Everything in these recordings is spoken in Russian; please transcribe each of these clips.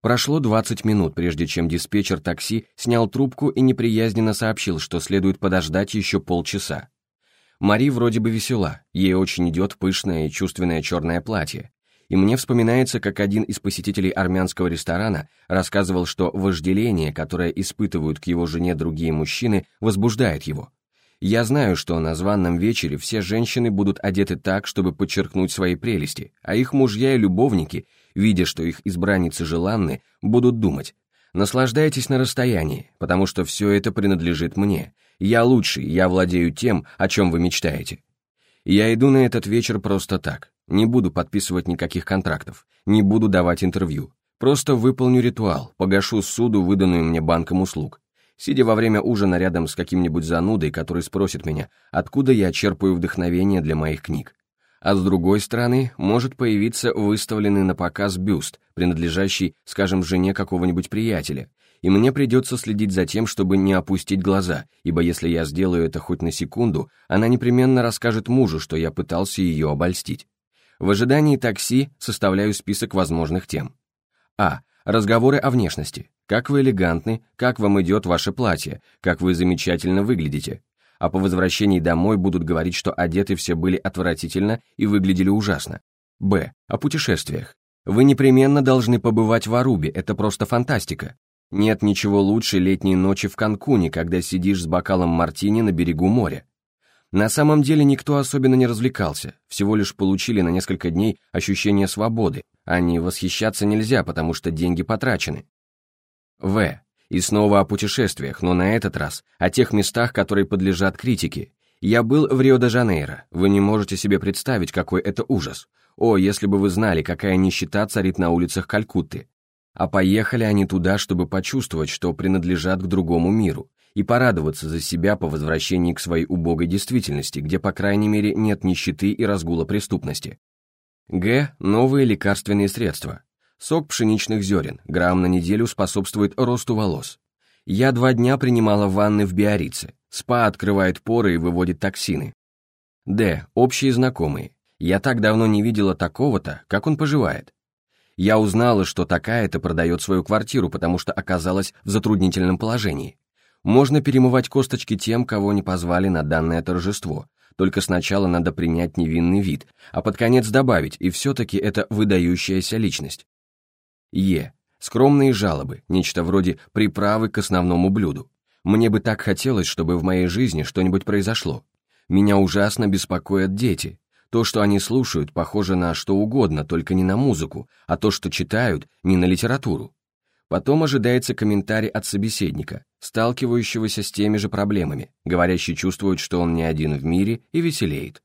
Прошло 20 минут, прежде чем диспетчер такси снял трубку и неприязненно сообщил, что следует подождать еще полчаса. Мари вроде бы весела, ей очень идет пышное и чувственное черное платье. И мне вспоминается, как один из посетителей армянского ресторана рассказывал, что вожделение, которое испытывают к его жене другие мужчины, возбуждает его. Я знаю, что на званном вечере все женщины будут одеты так, чтобы подчеркнуть свои прелести, а их мужья и любовники, видя, что их избранницы желанны, будут думать, наслаждайтесь на расстоянии, потому что все это принадлежит мне, я лучший, я владею тем, о чем вы мечтаете. Я иду на этот вечер просто так, не буду подписывать никаких контрактов, не буду давать интервью, просто выполню ритуал, погашу суду, выданную мне банком услуг, сидя во время ужина рядом с каким-нибудь занудой, который спросит меня, откуда я черпаю вдохновение для моих книг. А с другой стороны, может появиться выставленный на показ бюст, принадлежащий, скажем, жене какого-нибудь приятеля, и мне придется следить за тем, чтобы не опустить глаза, ибо если я сделаю это хоть на секунду, она непременно расскажет мужу, что я пытался ее обольстить. В ожидании такси составляю список возможных тем. А. Разговоры о внешности. Как вы элегантны, как вам идет ваше платье, как вы замечательно выглядите. А по возвращении домой будут говорить, что одеты все были отвратительно и выглядели ужасно. Б. О путешествиях. Вы непременно должны побывать в Арубе, это просто фантастика. Нет ничего лучше летней ночи в Канкуне, когда сидишь с бокалом мартини на берегу моря. На самом деле никто особенно не развлекался, всего лишь получили на несколько дней ощущение свободы, а не восхищаться нельзя, потому что деньги потрачены. В. И снова о путешествиях, но на этот раз о тех местах, которые подлежат критике. Я был в Рио-де-Жанейро, вы не можете себе представить, какой это ужас. О, если бы вы знали, какая нищета царит на улицах Калькутты. А поехали они туда, чтобы почувствовать, что принадлежат к другому миру, и порадоваться за себя по возвращении к своей убогой действительности, где, по крайней мере, нет нищеты и разгула преступности. Г. Новые лекарственные средства. Сок пшеничных зерен, грамм на неделю способствует росту волос. Я два дня принимала ванны в Биорице. СПА открывает поры и выводит токсины. Д. Общие знакомые. Я так давно не видела такого-то, как он поживает. Я узнала, что такая-то продает свою квартиру, потому что оказалась в затруднительном положении. Можно перемывать косточки тем, кого не позвали на данное торжество, только сначала надо принять невинный вид, а под конец добавить, и все-таки это выдающаяся личность. Е. Скромные жалобы, нечто вроде приправы к основному блюду. Мне бы так хотелось, чтобы в моей жизни что-нибудь произошло. Меня ужасно беспокоят дети. То, что они слушают, похоже на что угодно, только не на музыку, а то, что читают, не на литературу. Потом ожидается комментарий от собеседника, сталкивающегося с теми же проблемами, говорящий чувствует, что он не один в мире и веселеет.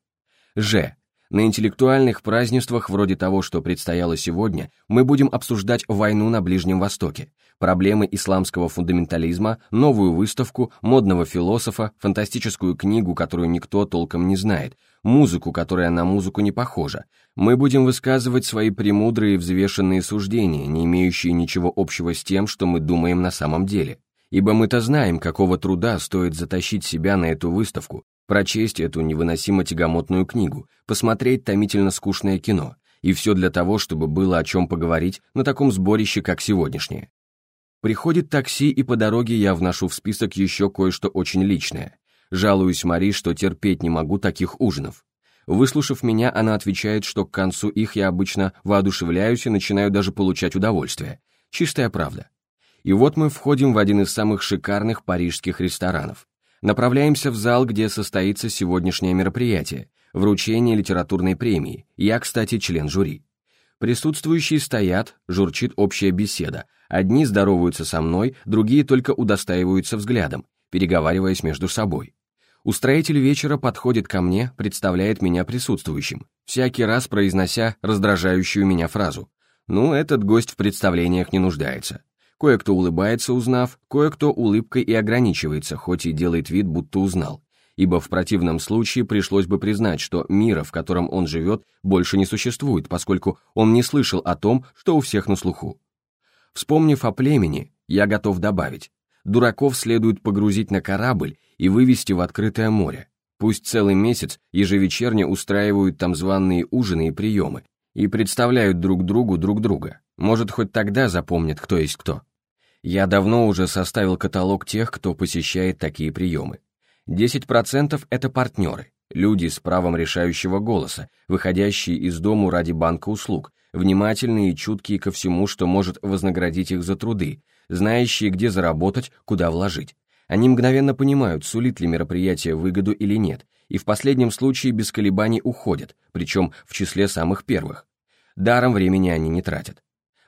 Ж. На интеллектуальных празднествах вроде того, что предстояло сегодня, мы будем обсуждать войну на Ближнем Востоке, проблемы исламского фундаментализма, новую выставку, модного философа, фантастическую книгу, которую никто толком не знает, музыку, которая на музыку не похожа. Мы будем высказывать свои премудрые взвешенные суждения, не имеющие ничего общего с тем, что мы думаем на самом деле. Ибо мы-то знаем, какого труда стоит затащить себя на эту выставку, прочесть эту невыносимо тягомотную книгу, посмотреть томительно скучное кино, и все для того, чтобы было о чем поговорить на таком сборище, как сегодняшнее. Приходит такси, и по дороге я вношу в список еще кое-что очень личное. Жалуюсь Мари, что терпеть не могу таких ужинов. Выслушав меня, она отвечает, что к концу их я обычно воодушевляюсь и начинаю даже получать удовольствие. Чистая правда. И вот мы входим в один из самых шикарных парижских ресторанов. Направляемся в зал, где состоится сегодняшнее мероприятие, вручение литературной премии. Я, кстати, член жюри. Присутствующие стоят, журчит общая беседа. Одни здороваются со мной, другие только удостаиваются взглядом, переговариваясь между собой. Устроитель вечера подходит ко мне, представляет меня присутствующим, всякий раз произнося раздражающую меня фразу. Ну, этот гость в представлениях не нуждается. Кое-кто улыбается, узнав, кое-кто улыбкой и ограничивается, хоть и делает вид, будто узнал. Ибо в противном случае пришлось бы признать, что мира, в котором он живет, больше не существует, поскольку он не слышал о том, что у всех на слуху. Вспомнив о племени, я готов добавить, дураков следует погрузить на корабль и вывести в открытое море. Пусть целый месяц ежевечерне устраивают там званные ужины и приемы и представляют друг другу друг друга. Может, хоть тогда запомнит, кто есть кто. Я давно уже составил каталог тех, кто посещает такие приемы. 10% — это партнеры, люди с правом решающего голоса, выходящие из дому ради банка услуг, внимательные и чуткие ко всему, что может вознаградить их за труды, знающие, где заработать, куда вложить. Они мгновенно понимают, сулит ли мероприятие выгоду или нет, и в последнем случае без колебаний уходят, причем в числе самых первых. Даром времени они не тратят.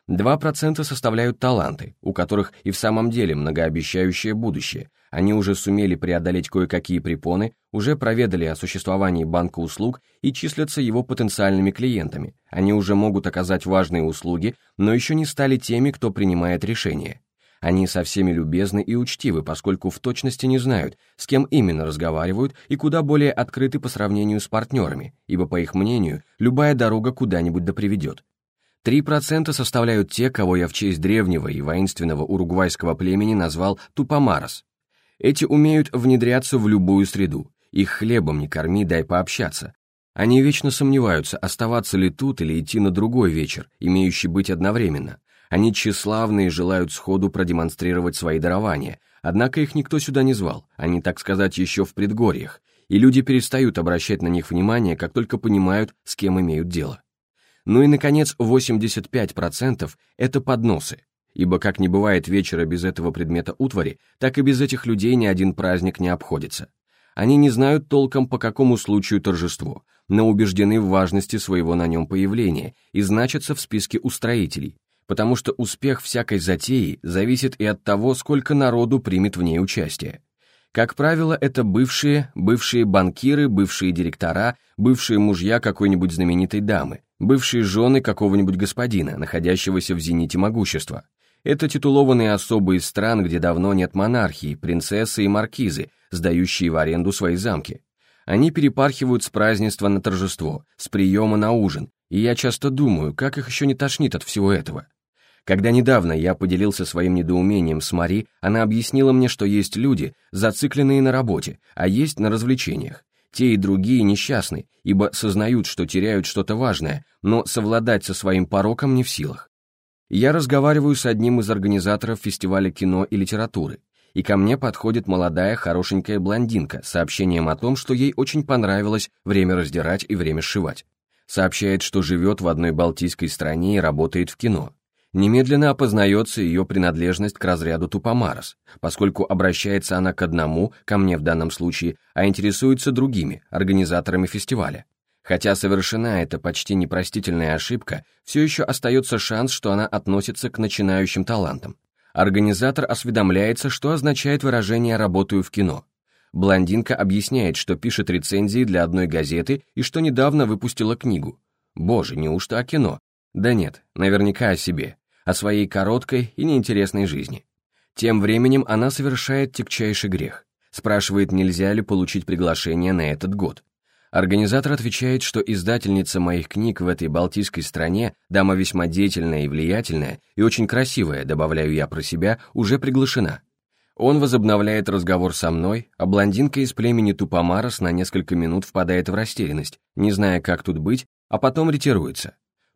2% составляют таланты, у которых и в самом деле многообещающее будущее. Они уже сумели преодолеть кое-какие препоны, уже проведали о существовании банка услуг и числятся его потенциальными клиентами. Они уже могут оказать важные услуги, но еще не стали теми, кто принимает решения. Они со всеми любезны и учтивы, поскольку в точности не знают, с кем именно разговаривают и куда более открыты по сравнению с партнерами, ибо, по их мнению, любая дорога куда-нибудь да приведет. 3% составляют те, кого я в честь древнего и воинственного уругвайского племени назвал тупомарос. Эти умеют внедряться в любую среду, их хлебом не корми, дай пообщаться. Они вечно сомневаются, оставаться ли тут или идти на другой вечер, имеющий быть одновременно. Они тщеславны и желают сходу продемонстрировать свои дарования, однако их никто сюда не звал, они, так сказать, еще в предгорьях, и люди перестают обращать на них внимание, как только понимают, с кем имеют дело. Ну и, наконец, 85% — это подносы, ибо как не бывает вечера без этого предмета утвари, так и без этих людей ни один праздник не обходится. Они не знают толком, по какому случаю торжество, но убеждены в важности своего на нем появления и значатся в списке устроителей, потому что успех всякой затеи зависит и от того, сколько народу примет в ней участие. Как правило, это бывшие, бывшие банкиры, бывшие директора, бывшие мужья какой-нибудь знаменитой дамы, бывшие жены какого-нибудь господина, находящегося в зените могущества. Это титулованные особы из стран, где давно нет монархии, принцессы и маркизы, сдающие в аренду свои замки. Они перепархивают с празднества на торжество, с приема на ужин, и я часто думаю, как их еще не тошнит от всего этого. Когда недавно я поделился своим недоумением с Мари, она объяснила мне, что есть люди, зацикленные на работе, а есть на развлечениях, те и другие несчастны, ибо сознают, что теряют что-то важное, но совладать со своим пороком не в силах. Я разговариваю с одним из организаторов фестиваля кино и литературы, и ко мне подходит молодая хорошенькая блондинка с сообщением о том, что ей очень понравилось время раздирать и время сшивать. Сообщает, что живет в одной балтийской стране и работает в кино немедленно опознается ее принадлежность к разряду тупомарос, поскольку обращается она к одному, ко мне в данном случае, а интересуется другими, организаторами фестиваля. Хотя совершена эта почти непростительная ошибка, все еще остается шанс, что она относится к начинающим талантам. Организатор осведомляется, что означает выражение «работаю в кино». Блондинка объясняет, что пишет рецензии для одной газеты и что недавно выпустила книгу. Боже, неужто о кино? Да нет, наверняка о себе о своей короткой и неинтересной жизни. Тем временем она совершает тягчайший грех. Спрашивает, нельзя ли получить приглашение на этот год. Организатор отвечает, что издательница моих книг в этой балтийской стране, дама весьма деятельная и влиятельная, и очень красивая, добавляю я про себя, уже приглашена. Он возобновляет разговор со мной, а блондинка из племени Тупомарос на несколько минут впадает в растерянность, не зная, как тут быть, а потом ретируется.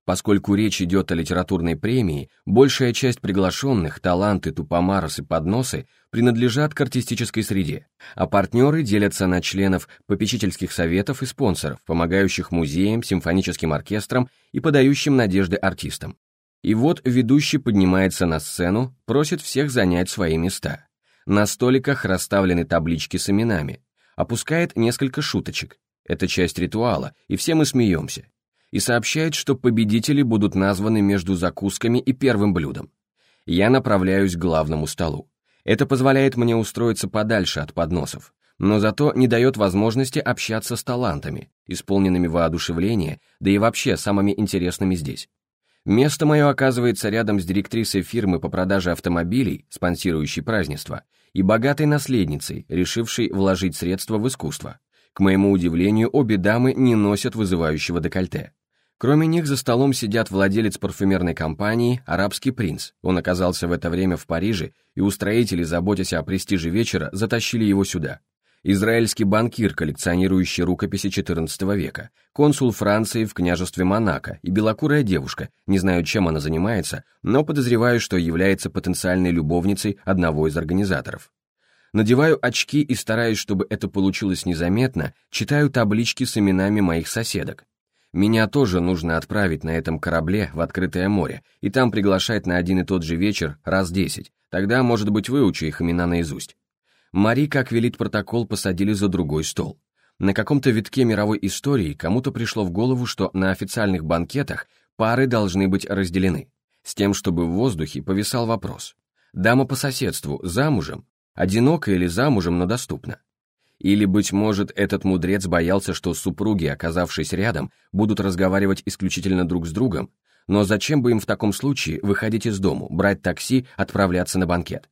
Поскольку речь идет о литературной премии, большая часть приглашенных, таланты, тупомарос подносы, принадлежат к артистической среде, а партнеры делятся на членов попечительских советов и спонсоров, помогающих музеям, симфоническим оркестрам и подающим надежды артистам. И вот ведущий поднимается на сцену, просит всех занять свои места. На столиках расставлены таблички с именами, опускает несколько шуточек. Это часть ритуала, и все мы смеемся и сообщает, что победители будут названы между закусками и первым блюдом. Я направляюсь к главному столу. Это позволяет мне устроиться подальше от подносов, но зато не дает возможности общаться с талантами, исполненными воодушевления, да и вообще самыми интересными здесь. Место мое оказывается рядом с директрисой фирмы по продаже автомобилей, спонсирующей празднество, и богатой наследницей, решившей вложить средства в искусство. К моему удивлению, обе дамы не носят вызывающего декольте. Кроме них за столом сидят владелец парфюмерной компании, арабский принц. Он оказался в это время в Париже, и устроители, заботясь о престиже вечера, затащили его сюда. израильский банкир, коллекционирующий рукописи XIV века, консул Франции в княжестве Монако и белокурая девушка, не знаю, чем она занимается, но подозреваю, что является потенциальной любовницей одного из организаторов. Надеваю очки и стараюсь, чтобы это получилось незаметно, читаю таблички с именами моих соседок. Меня тоже нужно отправить на этом корабле в открытое море и там приглашать на один и тот же вечер раз десять, тогда, может быть, выучу их имена наизусть. Мари, как велит протокол, посадили за другой стол. На каком-то витке мировой истории кому-то пришло в голову, что на официальных банкетах пары должны быть разделены, с тем, чтобы в воздухе повисал вопрос. Дама по соседству замужем, одинока или замужем, но доступна. Или, быть может, этот мудрец боялся, что супруги, оказавшись рядом, будут разговаривать исключительно друг с другом, но зачем бы им в таком случае выходить из дому, брать такси, отправляться на банкет?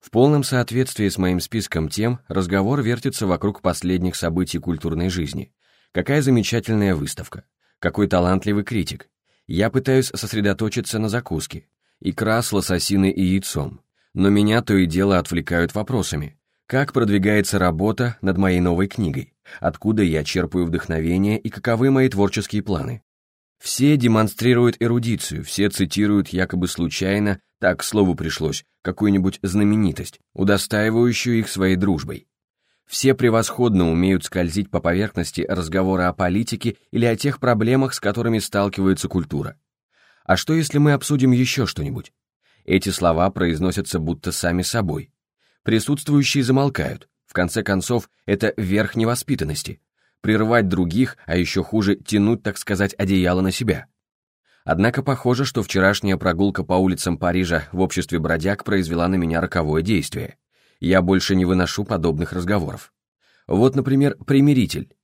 В полном соответствии с моим списком тем, разговор вертится вокруг последних событий культурной жизни. Какая замечательная выставка. Какой талантливый критик. Я пытаюсь сосредоточиться на закуске. Икра с лососиной и яйцом. Но меня то и дело отвлекают вопросами. Как продвигается работа над моей новой книгой? Откуда я черпаю вдохновение и каковы мои творческие планы? Все демонстрируют эрудицию, все цитируют якобы случайно, так, к слову пришлось, какую-нибудь знаменитость, удостаивающую их своей дружбой. Все превосходно умеют скользить по поверхности разговора о политике или о тех проблемах, с которыми сталкивается культура. А что если мы обсудим еще что-нибудь? Эти слова произносятся будто сами собой. Присутствующие замолкают. В конце концов, это верх невоспитанности прервать других, а еще хуже тянуть, так сказать, одеяло на себя. Однако похоже, что вчерашняя прогулка по улицам Парижа в обществе бродяг произвела на меня роковое действие. Я больше не выношу подобных разговоров. Вот, например, примиритель.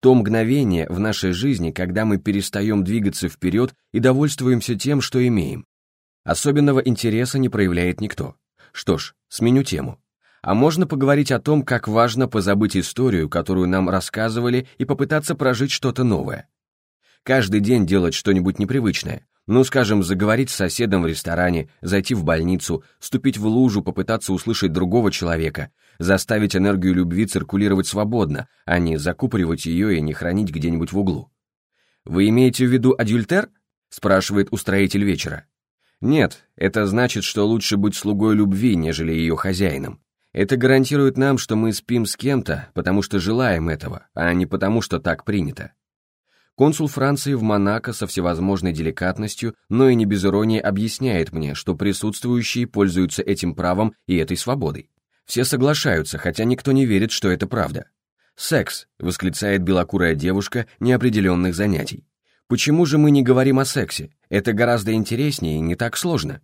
То мгновение в нашей жизни, когда мы перестаем двигаться вперед и довольствуемся тем, что имеем. Особенного интереса не проявляет никто. Что ж, сменю тему. А можно поговорить о том, как важно позабыть историю, которую нам рассказывали, и попытаться прожить что-то новое. Каждый день делать что-нибудь непривычное. Ну, скажем, заговорить с соседом в ресторане, зайти в больницу, ступить в лужу, попытаться услышать другого человека, заставить энергию любви циркулировать свободно, а не закупоривать ее и не хранить где-нибудь в углу. «Вы имеете в виду адюльтер?» — спрашивает устроитель вечера. Нет, это значит, что лучше быть слугой любви, нежели ее хозяином. Это гарантирует нам, что мы спим с кем-то, потому что желаем этого, а не потому, что так принято. Консул Франции в Монако со всевозможной деликатностью, но и не без иронии объясняет мне, что присутствующие пользуются этим правом и этой свободой. Все соглашаются, хотя никто не верит, что это правда. «Секс», — восклицает белокурая девушка неопределенных занятий. «Почему же мы не говорим о сексе? Это гораздо интереснее и не так сложно».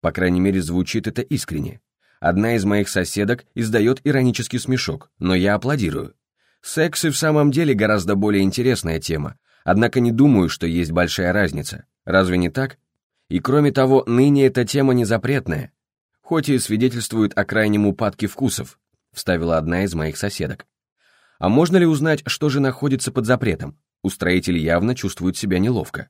По крайней мере, звучит это искренне. Одна из моих соседок издает иронический смешок, но я аплодирую. Секс и в самом деле гораздо более интересная тема, однако не думаю, что есть большая разница. Разве не так? И кроме того, ныне эта тема не запретная, хоть и свидетельствует о крайнем упадке вкусов, вставила одна из моих соседок. А можно ли узнать, что же находится под запретом? Устроители явно чувствуют себя неловко.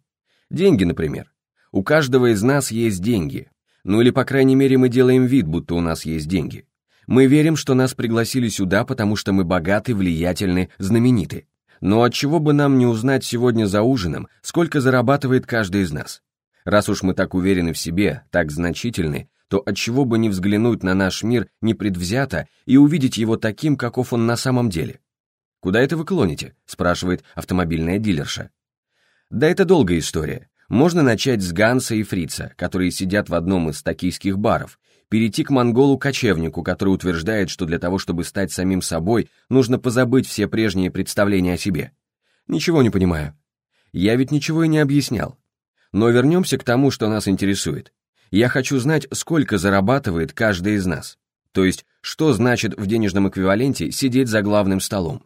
Деньги, например. У каждого из нас есть деньги, ну или, по крайней мере, мы делаем вид, будто у нас есть деньги. Мы верим, что нас пригласили сюда, потому что мы богаты, влиятельны, знамениты. Но от чего бы нам не узнать сегодня за ужином, сколько зарабатывает каждый из нас? Раз уж мы так уверены в себе, так значительны, то от чего бы не взглянуть на наш мир непредвзято и увидеть его таким, каков он на самом деле? «Куда это вы клоните?» – спрашивает автомобильная дилерша. Да это долгая история. Можно начать с Ганса и Фрица, которые сидят в одном из токийских баров, перейти к монголу-кочевнику, который утверждает, что для того, чтобы стать самим собой, нужно позабыть все прежние представления о себе. Ничего не понимаю. Я ведь ничего и не объяснял. Но вернемся к тому, что нас интересует. Я хочу знать, сколько зарабатывает каждый из нас. То есть, что значит в денежном эквиваленте сидеть за главным столом.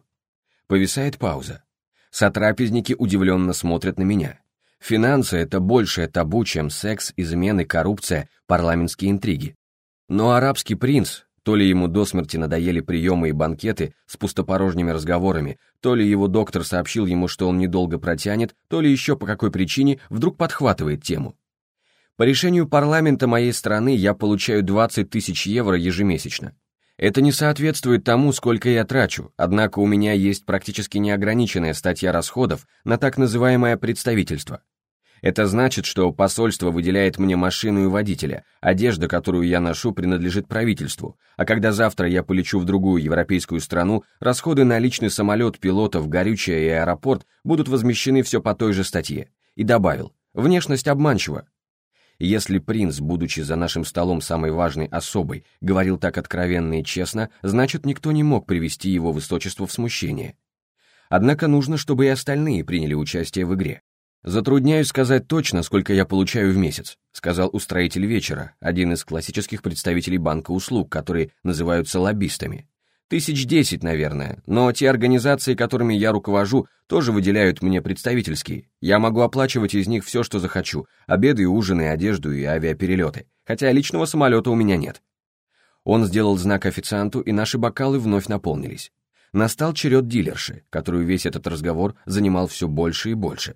Повисает пауза. Сотрапезники удивленно смотрят на меня. Финансы — это большее табу, чем секс, измены, коррупция, парламентские интриги. Но арабский принц, то ли ему до смерти надоели приемы и банкеты с пустопорожними разговорами, то ли его доктор сообщил ему, что он недолго протянет, то ли еще по какой причине вдруг подхватывает тему. По решению парламента моей страны я получаю 20 тысяч евро ежемесячно. Это не соответствует тому, сколько я трачу, однако у меня есть практически неограниченная статья расходов на так называемое представительство. Это значит, что посольство выделяет мне машину и водителя, одежда, которую я ношу, принадлежит правительству, а когда завтра я полечу в другую европейскую страну, расходы на личный самолет, пилотов, горючее и аэропорт будут возмещены все по той же статье. И добавил, внешность обманчива. Если принц, будучи за нашим столом самой важной особой, говорил так откровенно и честно, значит, никто не мог привести его высочество в смущение. Однако нужно, чтобы и остальные приняли участие в игре. «Затрудняюсь сказать точно, сколько я получаю в месяц», сказал устроитель вечера, один из классических представителей банка услуг, которые называются лоббистами. «Тысяч десять, наверное, но те организации, которыми я руковожу, тоже выделяют мне представительские. Я могу оплачивать из них все, что захочу, обеды, ужины, одежду и авиаперелеты, хотя личного самолета у меня нет». Он сделал знак официанту, и наши бокалы вновь наполнились. Настал черед дилерши, которую весь этот разговор занимал все больше и больше.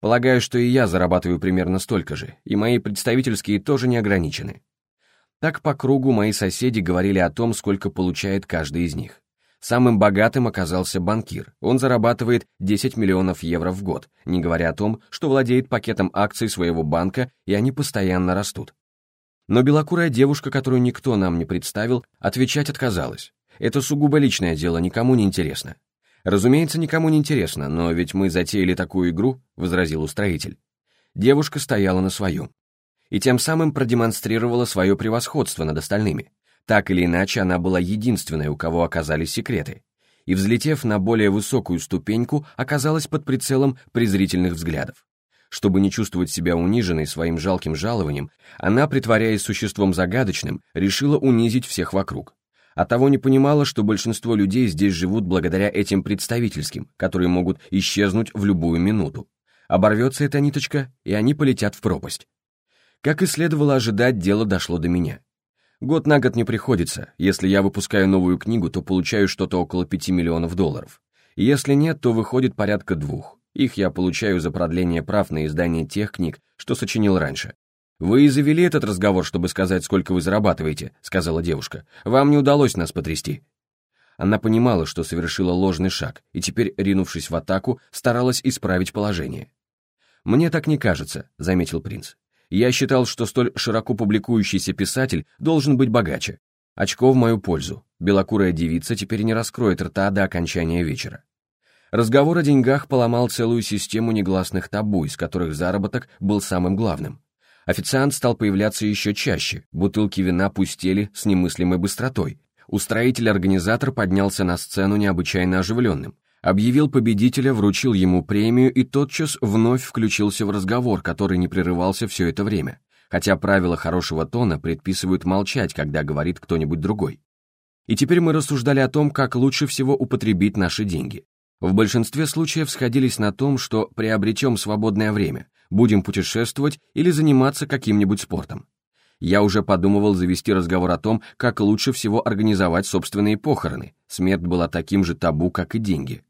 Полагаю, что и я зарабатываю примерно столько же, и мои представительские тоже не ограничены. Так по кругу мои соседи говорили о том, сколько получает каждый из них. Самым богатым оказался банкир. Он зарабатывает 10 миллионов евро в год, не говоря о том, что владеет пакетом акций своего банка, и они постоянно растут. Но белокурая девушка, которую никто нам не представил, отвечать отказалась. Это сугубо личное дело, никому не интересно. «Разумеется, никому не интересно, но ведь мы затеяли такую игру», — возразил устроитель. Девушка стояла на своем. И тем самым продемонстрировала свое превосходство над остальными. Так или иначе, она была единственной, у кого оказались секреты. И, взлетев на более высокую ступеньку, оказалась под прицелом презрительных взглядов. Чтобы не чувствовать себя униженной своим жалким жалованием, она, притворяясь существом загадочным, решила унизить всех вокруг а того не понимала, что большинство людей здесь живут благодаря этим представительским, которые могут исчезнуть в любую минуту. Оборвется эта ниточка, и они полетят в пропасть. Как и следовало ожидать, дело дошло до меня. Год на год не приходится. Если я выпускаю новую книгу, то получаю что-то около 5 миллионов долларов. Если нет, то выходит порядка двух. Их я получаю за продление прав на издание тех книг, что сочинил раньше. «Вы и завели этот разговор, чтобы сказать, сколько вы зарабатываете», — сказала девушка. «Вам не удалось нас потрясти». Она понимала, что совершила ложный шаг, и теперь, ринувшись в атаку, старалась исправить положение. «Мне так не кажется», — заметил принц. «Я считал, что столь широко публикующийся писатель должен быть богаче. Очко в мою пользу. Белокурая девица теперь не раскроет рта до окончания вечера». Разговор о деньгах поломал целую систему негласных табу, из которых заработок был самым главным. Официант стал появляться еще чаще, бутылки вина пустели с немыслимой быстротой. Устроитель-организатор поднялся на сцену необычайно оживленным, объявил победителя, вручил ему премию и тотчас вновь включился в разговор, который не прерывался все это время, хотя правила хорошего тона предписывают молчать, когда говорит кто-нибудь другой. И теперь мы рассуждали о том, как лучше всего употребить наши деньги. В большинстве случаев сходились на том, что приобретем свободное время, будем путешествовать или заниматься каким-нибудь спортом. Я уже подумывал завести разговор о том, как лучше всего организовать собственные похороны. Смерть была таким же табу, как и деньги.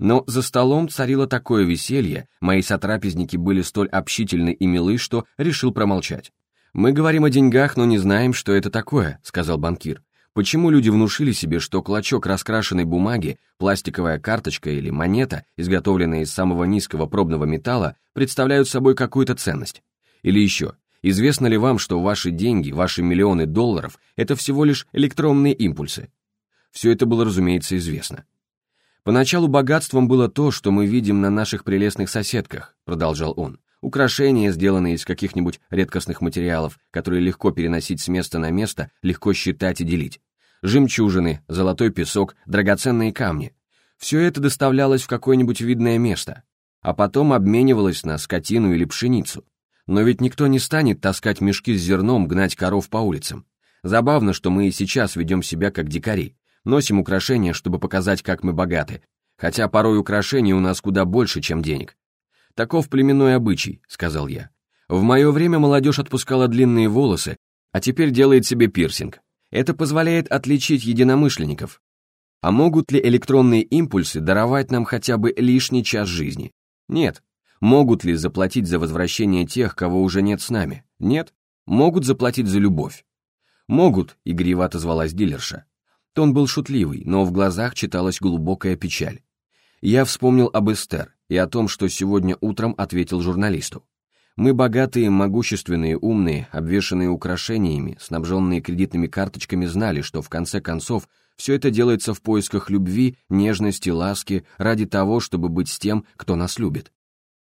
Но за столом царило такое веселье, мои сотрапезники были столь общительны и милы, что решил промолчать. «Мы говорим о деньгах, но не знаем, что это такое», — сказал банкир. Почему люди внушили себе, что клочок раскрашенной бумаги, пластиковая карточка или монета, изготовленная из самого низкого пробного металла, представляют собой какую-то ценность? Или еще, известно ли вам, что ваши деньги, ваши миллионы долларов – это всего лишь электронные импульсы? Все это было, разумеется, известно. Поначалу богатством было то, что мы видим на наших прелестных соседках, продолжал он. Украшения, сделанные из каких-нибудь редкостных материалов, которые легко переносить с места на место, легко считать и делить. Жемчужины, золотой песок, драгоценные камни. Все это доставлялось в какое-нибудь видное место, а потом обменивалось на скотину или пшеницу. Но ведь никто не станет таскать мешки с зерном, гнать коров по улицам. Забавно, что мы и сейчас ведем себя как дикари. Носим украшения, чтобы показать, как мы богаты. Хотя порой украшений у нас куда больше, чем денег. Таков племенной обычай», — сказал я. «В мое время молодежь отпускала длинные волосы, а теперь делает себе пирсинг. Это позволяет отличить единомышленников. А могут ли электронные импульсы даровать нам хотя бы лишний час жизни? Нет. Могут ли заплатить за возвращение тех, кого уже нет с нами? Нет. Могут заплатить за любовь. Могут, игриво отозвалась дилерша. Тон был шутливый, но в глазах читалась глубокая печаль. Я вспомнил об Эстер и о том, что сегодня утром ответил журналисту. Мы богатые, могущественные, умные, обвешанные украшениями, снабженные кредитными карточками знали, что в конце концов все это делается в поисках любви, нежности, ласки, ради того, чтобы быть с тем, кто нас любит.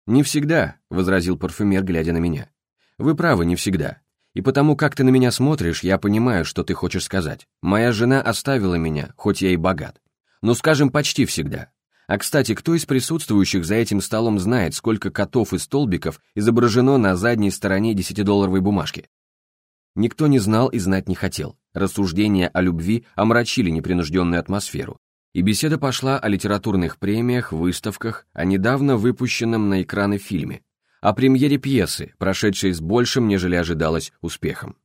«Не всегда», — возразил парфюмер, глядя на меня. «Вы правы, не всегда. И потому, как ты на меня смотришь, я понимаю, что ты хочешь сказать. Моя жена оставила меня, хоть я и богат. Ну, скажем, почти всегда. А кстати, кто из присутствующих за этим столом знает, сколько котов и столбиков изображено на задней стороне десятидолларовой бумажки? Никто не знал и знать не хотел. Рассуждения о любви омрачили непринужденную атмосферу. И беседа пошла о литературных премиях, выставках, о недавно выпущенном на экраны фильме, о премьере пьесы, прошедшей с большим, нежели ожидалось, успехом.